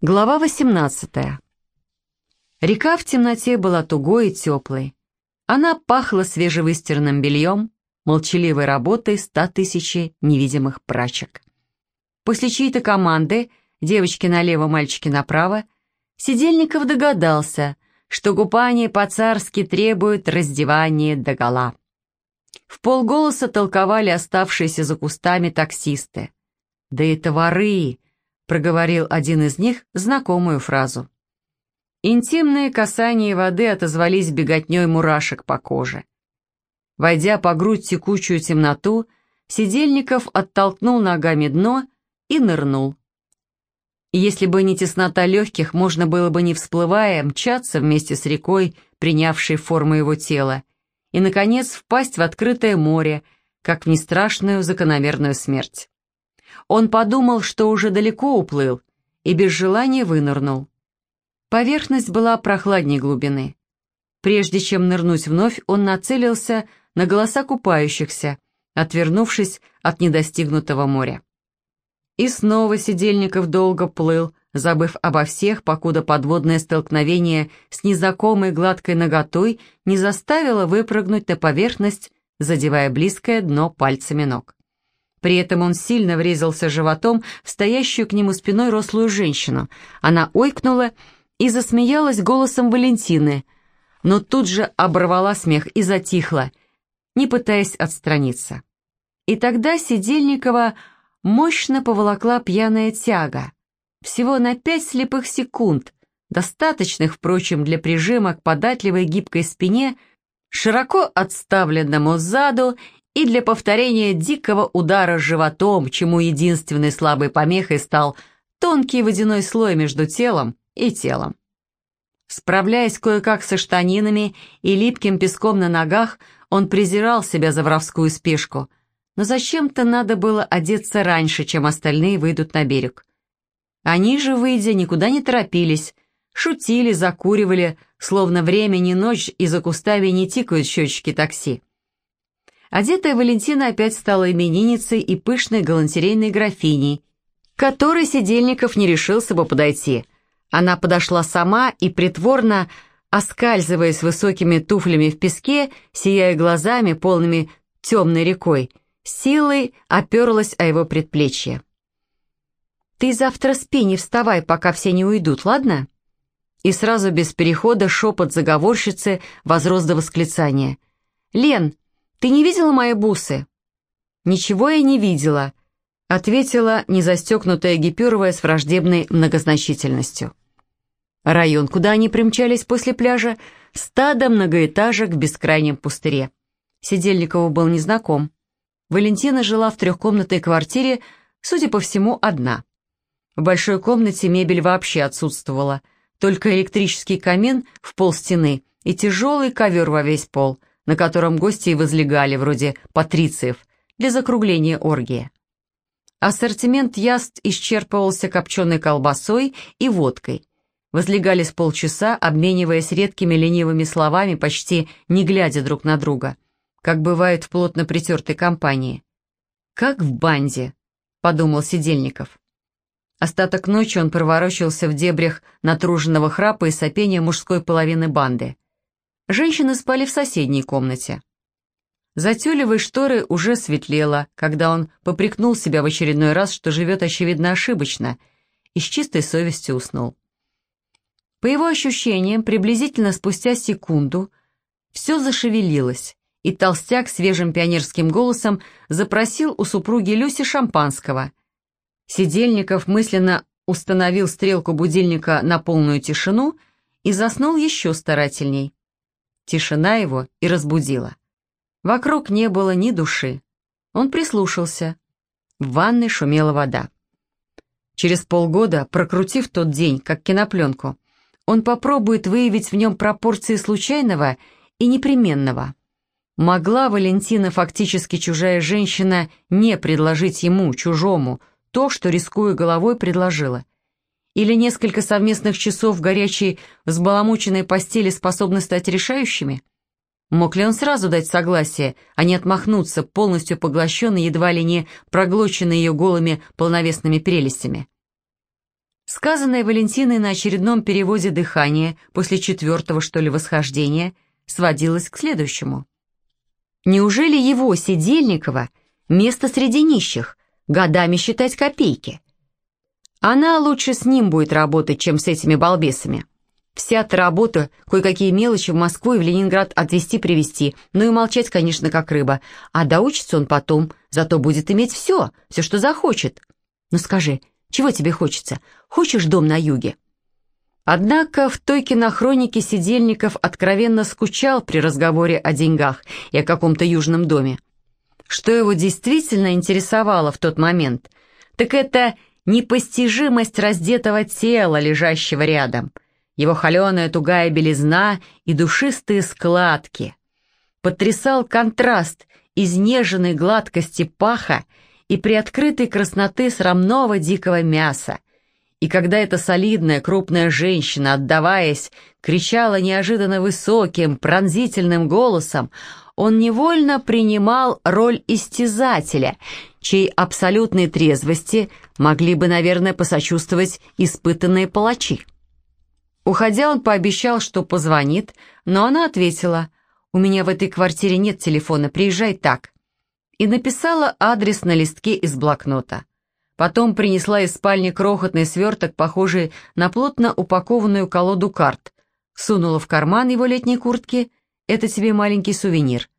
Глава 18. Река в темноте была тугой и теплой. Она пахла свежевыстиранным бельем, молчаливой работой ста тысячи невидимых прачек. После чьей-то команды, девочки налево, мальчики направо, Сидельников догадался, что купание по-царски требует раздевания догола. В полголоса толковали оставшиеся за кустами таксисты. «Да это воры!» Проговорил один из них знакомую фразу. Интимные касания воды отозвались беготней мурашек по коже. Войдя по грудь текучую темноту, Сидельников оттолкнул ногами дно и нырнул. Если бы не теснота легких, можно было бы, не всплывая, мчаться вместе с рекой, принявшей форму его тела, и, наконец, впасть в открытое море, как в нестрашную закономерную смерть. Он подумал, что уже далеко уплыл, и без желания вынырнул. Поверхность была прохладней глубины. Прежде чем нырнуть вновь, он нацелился на голоса купающихся, отвернувшись от недостигнутого моря. И снова Сидельников долго плыл, забыв обо всех, покуда подводное столкновение с незнакомой гладкой ноготой не заставило выпрыгнуть на поверхность, задевая близкое дно пальцами ног. При этом он сильно врезался животом в стоящую к нему спиной рослую женщину. Она ойкнула и засмеялась голосом Валентины, но тут же оборвала смех и затихла, не пытаясь отстраниться. И тогда Сидельникова мощно поволокла пьяная тяга. Всего на пять слепых секунд, достаточных, впрочем, для прижима к податливой гибкой спине, широко отставленному заду и для повторения дикого удара животом, чему единственной слабой помехой стал тонкий водяной слой между телом и телом. Справляясь кое-как со штанинами и липким песком на ногах, он презирал себя за воровскую спешку, но зачем-то надо было одеться раньше, чем остальные выйдут на берег. Они же, выйдя, никуда не торопились, шутили, закуривали, словно время не ночь, и за кустами не тикают счетчики такси. Одетая Валентина опять стала именинницей и пышной галантерейной графиней, которой Сидельников не решился бы подойти. Она подошла сама и притворно, оскальзываясь высокими туфлями в песке, сияя глазами, полными темной рекой, силой оперлась о его предплечье. «Ты завтра спи, не вставай, пока все не уйдут, ладно?» И сразу без перехода шепот заговорщицы возрос до восклицания. «Лен, «Ты не видела мои бусы?» «Ничего я не видела», — ответила незастегнутая гипюровая с враждебной многозначительностью. Район, куда они примчались после пляжа, стадо многоэтажек в бескрайнем пустыре. Сидельникову был незнаком. Валентина жила в трехкомнатной квартире, судя по всему, одна. В большой комнате мебель вообще отсутствовала, только электрический камин в пол стены и тяжелый ковер во весь пол — на котором гости и возлегали, вроде патрициев, для закругления оргии. Ассортимент яств исчерпывался копченой колбасой и водкой. Возлегали с полчаса, обмениваясь редкими ленивыми словами, почти не глядя друг на друга, как бывает в плотно притертой компании. «Как в банде», — подумал Сидельников. Остаток ночи он проворочился в дебрях натруженного храпа и сопения мужской половины банды. Женщины спали в соседней комнате. За тюлевой шторы уже светлело, когда он попрекнул себя в очередной раз, что живет, очевидно, ошибочно, и с чистой совестью уснул. По его ощущениям, приблизительно спустя секунду все зашевелилось, и толстяк свежим пионерским голосом запросил у супруги Люси шампанского. Сидельников мысленно установил стрелку будильника на полную тишину и заснул еще старательней. Тишина его и разбудила. Вокруг не было ни души. Он прислушался. В ванной шумела вода. Через полгода, прокрутив тот день, как кинопленку, он попробует выявить в нем пропорции случайного и непременного. Могла Валентина, фактически чужая женщина, не предложить ему, чужому, то, что, рискуя головой, предложила – или несколько совместных часов в горячей, взбаламученной постели способны стать решающими? Мог ли он сразу дать согласие, а не отмахнуться, полностью поглощенный, едва ли не проглоченный ее голыми полновесными прелестями? Сказанное Валентиной на очередном переводе дыхания после четвертого, что ли, восхождения сводилось к следующему. Неужели его, Сидельникова, место среди нищих, годами считать копейки? Она лучше с ним будет работать, чем с этими балбесами. Вся-то работа, кое-какие мелочи в Москву и в Ленинград отвезти-привезти, ну и молчать, конечно, как рыба. А доучится он потом, зато будет иметь все, все, что захочет. Ну скажи, чего тебе хочется? Хочешь дом на юге?» Однако в той кинохронике Сидельников откровенно скучал при разговоре о деньгах и о каком-то южном доме. Что его действительно интересовало в тот момент, так это непостижимость раздетого тела, лежащего рядом – его холеная тугая белизна и душистые складки. Потрясал контраст изнеженной гладкости паха и приоткрытой красноты срамного дикого мяса. И когда эта солидная крупная женщина, отдаваясь, кричала неожиданно высоким, пронзительным голосом, он невольно принимал роль истязателя, чьей абсолютной трезвости могли бы, наверное, посочувствовать испытанные палачи. Уходя, он пообещал, что позвонит, но она ответила, «У меня в этой квартире нет телефона, приезжай так». И написала адрес на листке из блокнота. Потом принесла из спальни крохотный сверток, похожий на плотно упакованную колоду карт. Сунула в карман его летней куртки. «Это тебе маленький сувенир».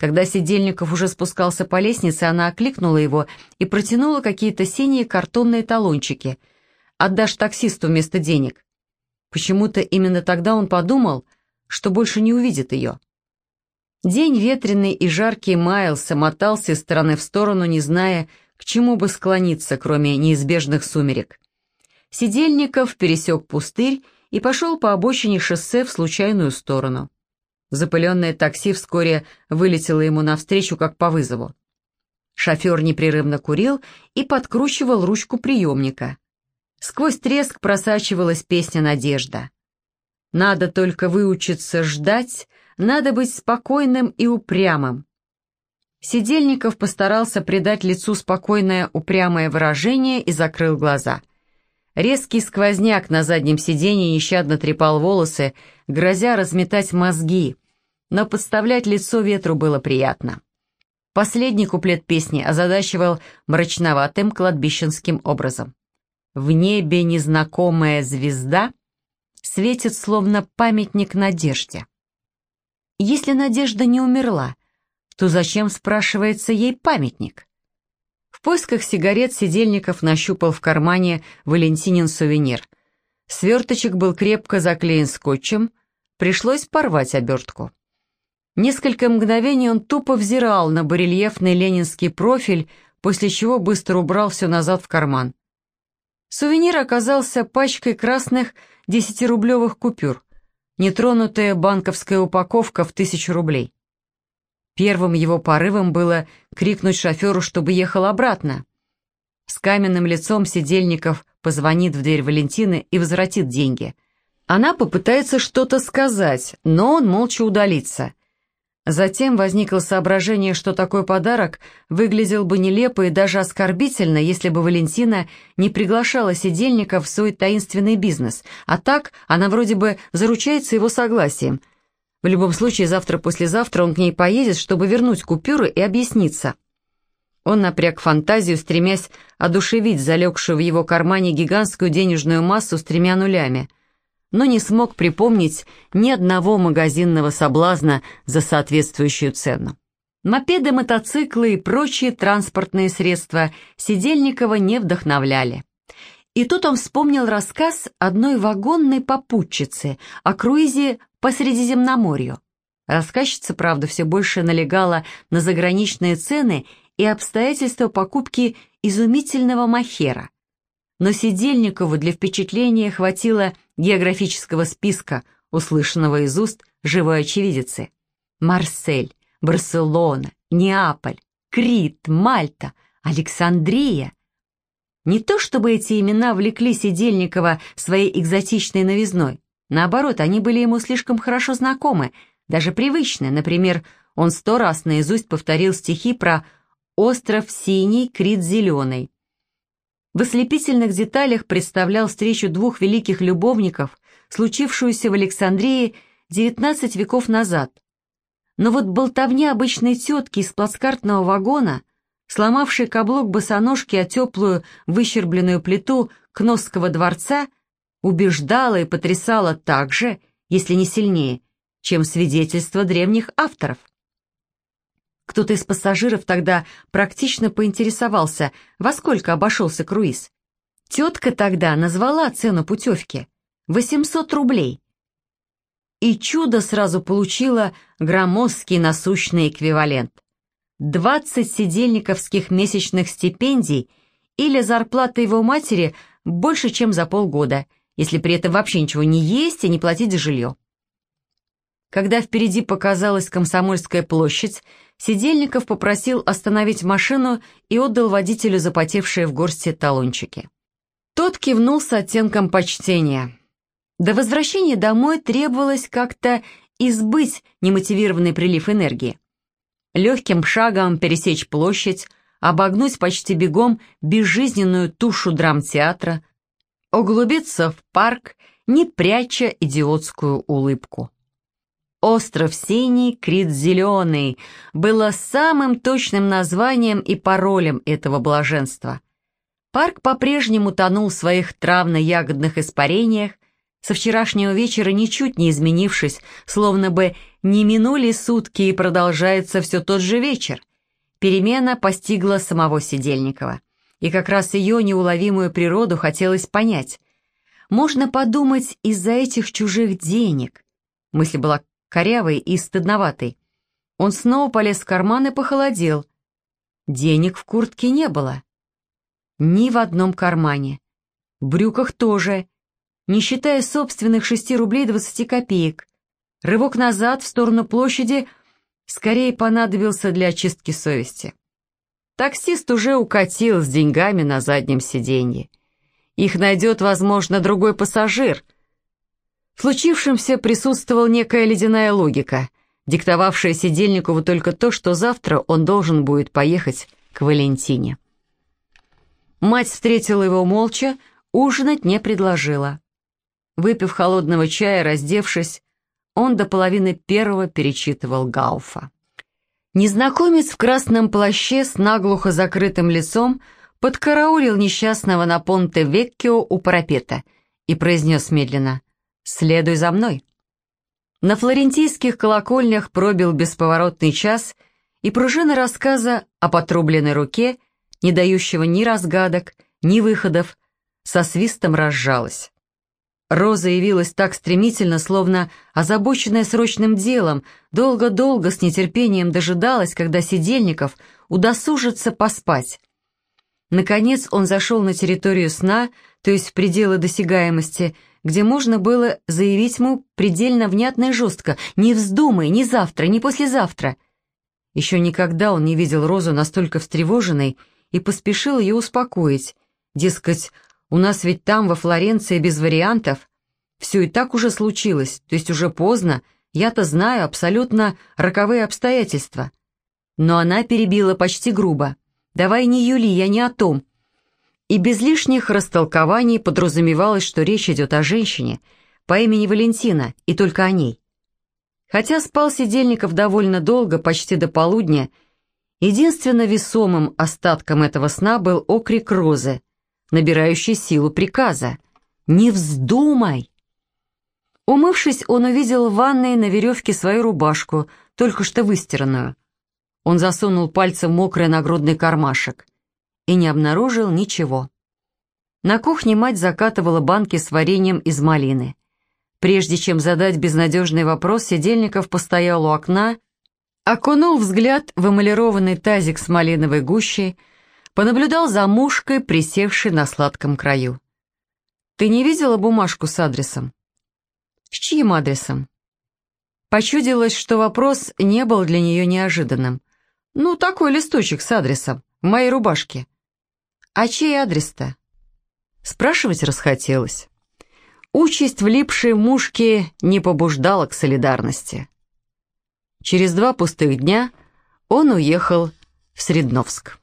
Когда Сидельников уже спускался по лестнице, она окликнула его и протянула какие-то синие картонные талончики. «Отдашь таксисту вместо денег». Почему-то именно тогда он подумал, что больше не увидит ее. День ветреный и жаркий маялся, мотался из стороны в сторону, не зная, к чему бы склониться, кроме неизбежных сумерек. Сидельников пересек пустырь и пошел по обочине шоссе в случайную сторону. Запыленное такси вскоре вылетело ему навстречу, как по вызову. Шофер непрерывно курил и подкручивал ручку приемника. Сквозь треск просачивалась песня «Надежда». Надо только выучиться ждать, надо быть спокойным и упрямым. Сидельников постарался придать лицу спокойное упрямое выражение и закрыл глаза. Резкий сквозняк на заднем сиденье нещадно трепал волосы, грозя разметать мозги, но подставлять лицо ветру было приятно. Последний куплет песни озадачивал мрачноватым кладбищенским образом. В небе незнакомая звезда светит словно памятник надежде. Если надежда не умерла, то зачем, спрашивается, ей памятник? В поисках сигарет Сидельников нащупал в кармане Валентинин сувенир. Сверточек был крепко заклеен скотчем, пришлось порвать обертку. Несколько мгновений он тупо взирал на барельефный ленинский профиль, после чего быстро убрал все назад в карман. Сувенир оказался пачкой красных десятирублевых купюр, нетронутая банковская упаковка в тысячу рублей. Первым его порывом было крикнуть шоферу, чтобы ехал обратно. С каменным лицом Сидельников позвонит в дверь Валентины и возвратит деньги. Она попытается что-то сказать, но он молча удалится – Затем возникло соображение, что такой подарок выглядел бы нелепо и даже оскорбительно, если бы Валентина не приглашала сидельника в свой таинственный бизнес, а так она вроде бы заручается его согласием. В любом случае, завтра-послезавтра он к ней поедет, чтобы вернуть купюры и объясниться. Он напряг фантазию, стремясь одушевить залегшую в его кармане гигантскую денежную массу с тремя нулями – но не смог припомнить ни одного магазинного соблазна за соответствующую цену. Мопеды, мотоциклы и прочие транспортные средства Сидельникова не вдохновляли. И тут он вспомнил рассказ одной вагонной попутчицы о круизе по Средиземноморью. Рассказчица, правда, все больше налегала на заграничные цены и обстоятельства покупки изумительного махера. Но Сидельникову для впечатления хватило географического списка, услышанного из уст живой очевидицы. Марсель, Барселона, Неаполь, Крит, Мальта, Александрия. Не то чтобы эти имена влекли Сидельникова своей экзотичной новизной. Наоборот, они были ему слишком хорошо знакомы, даже привычны. Например, он сто раз наизусть повторил стихи про «Остров синий, Крит зеленый». в ослепительных деталях представлял встречу двух великих любовников, случившуюся в Александрии 19 веков назад. Но вот болтовня обычной тетки из плацкартного вагона, сломавшей каблук босоножки о теплую выщербленную плиту Кносского дворца, убеждала и потрясала так же, если не сильнее, чем свидетельства древних авторов. Кто-то из пассажиров тогда практично поинтересовался, во сколько обошелся круиз. Тетка тогда назвала цену путевки — 800 рублей. И чудо сразу получило громоздкий насущный эквивалент. 20 сидельниковских месячных стипендий или зарплата его матери больше, чем за полгода, если при этом вообще ничего не есть и не платить за жилье. Когда впереди показалась Комсомольская площадь, Сидельников попросил остановить машину и отдал водителю запотевшие в горсти талончики. Тот кивнул с оттенком почтения. До возвращения домой требовалось как-то избыть немотивированный прилив энергии. Легким шагом пересечь площадь, обогнуть почти бегом безжизненную тушу драмтеатра, углубиться в парк, не пряча идиотскую улыбку. «Остров синий, Крит зеленый» было самым точным названием и паролем этого блаженства. Парк по-прежнему тонул в своих травно-ягодных испарениях, со вчерашнего вечера ничуть не изменившись, словно бы не минули сутки и продолжается все тот же вечер. Перемена постигла самого Сидельникова, и как раз ее неуловимую природу хотелось понять. Можно подумать из-за этих чужих денег. Мысль была корявый и стыдноватый. Он снова полез в карман и похолодел. Денег в куртке не было. Ни в одном кармане. В брюках тоже, не считая собственных шести рублей двадцати копеек. Рывок назад в сторону площади скорее понадобился для очистки совести. Таксист уже укатил с деньгами на заднем сиденье. Их найдет, возможно, другой пассажир — в случившемся присутствовала некая ледяная логика, диктовавшая Сидельникову только то, что завтра он должен будет поехать к Валентине. Мать встретила его молча, ужинать не предложила. Выпив холодного чая, раздевшись, он до половины первого перечитывал Гауфа. Незнакомец в красном плаще с наглухо закрытым лицом подкараулил несчастного на Понте-Веккио у парапета и произнес медленно «Следуй за мной». На флорентийских колокольнях пробил бесповоротный час, и пружина рассказа о потрубленной руке, не дающего ни разгадок, ни выходов, со свистом разжалась. Роза явилась так стремительно, словно озабоченная срочным делом, долго-долго с нетерпением дожидалась, когда Сидельников удосужится поспать. Наконец он зашел на территорию сна, то есть в пределы досягаемости, где можно было заявить ему предельно внятно и жестко «Не вздумай, ни завтра, ни послезавтра». Еще никогда он не видел Розу настолько встревоженной и поспешил ее успокоить. Дескать, у нас ведь там, во Флоренции, без вариантов. Все и так уже случилось, то есть уже поздно, я-то знаю абсолютно роковые обстоятельства. Но она перебила почти грубо. «Давай не Юли, я не о том. И без лишних растолкований подразумевалось, что речь идет о женщине по имени Валентина и только о ней. Хотя спал Сидельников довольно долго, почти до полудня, единственно весомым остатком этого сна был окрик Розы, набирающий силу приказа «Не вздумай!». Умывшись, он увидел в ванной на веревке свою рубашку, только что выстиранную. Он засунул пальцем мокрый нагрудный кармашек и не обнаружил ничего. На кухне мать закатывала банки с вареньем из малины. Прежде чем задать безнадежный вопрос, Сидельников постоял у окна, окунул взгляд в эмалированный тазик с малиновой гущей, понаблюдал за мушкой, присевшей на сладком краю. «Ты не видела бумажку с адресом?» «С чьим адресом?» Почудилось, что вопрос не был для нее неожиданным. «Ну, такой листочек с адресом, в моей рубашке». «А чей адрес-то?» Спрашивать расхотелось. Участь влипшей мушки не побуждала к солидарности. Через два пустых дня он уехал в Средновск.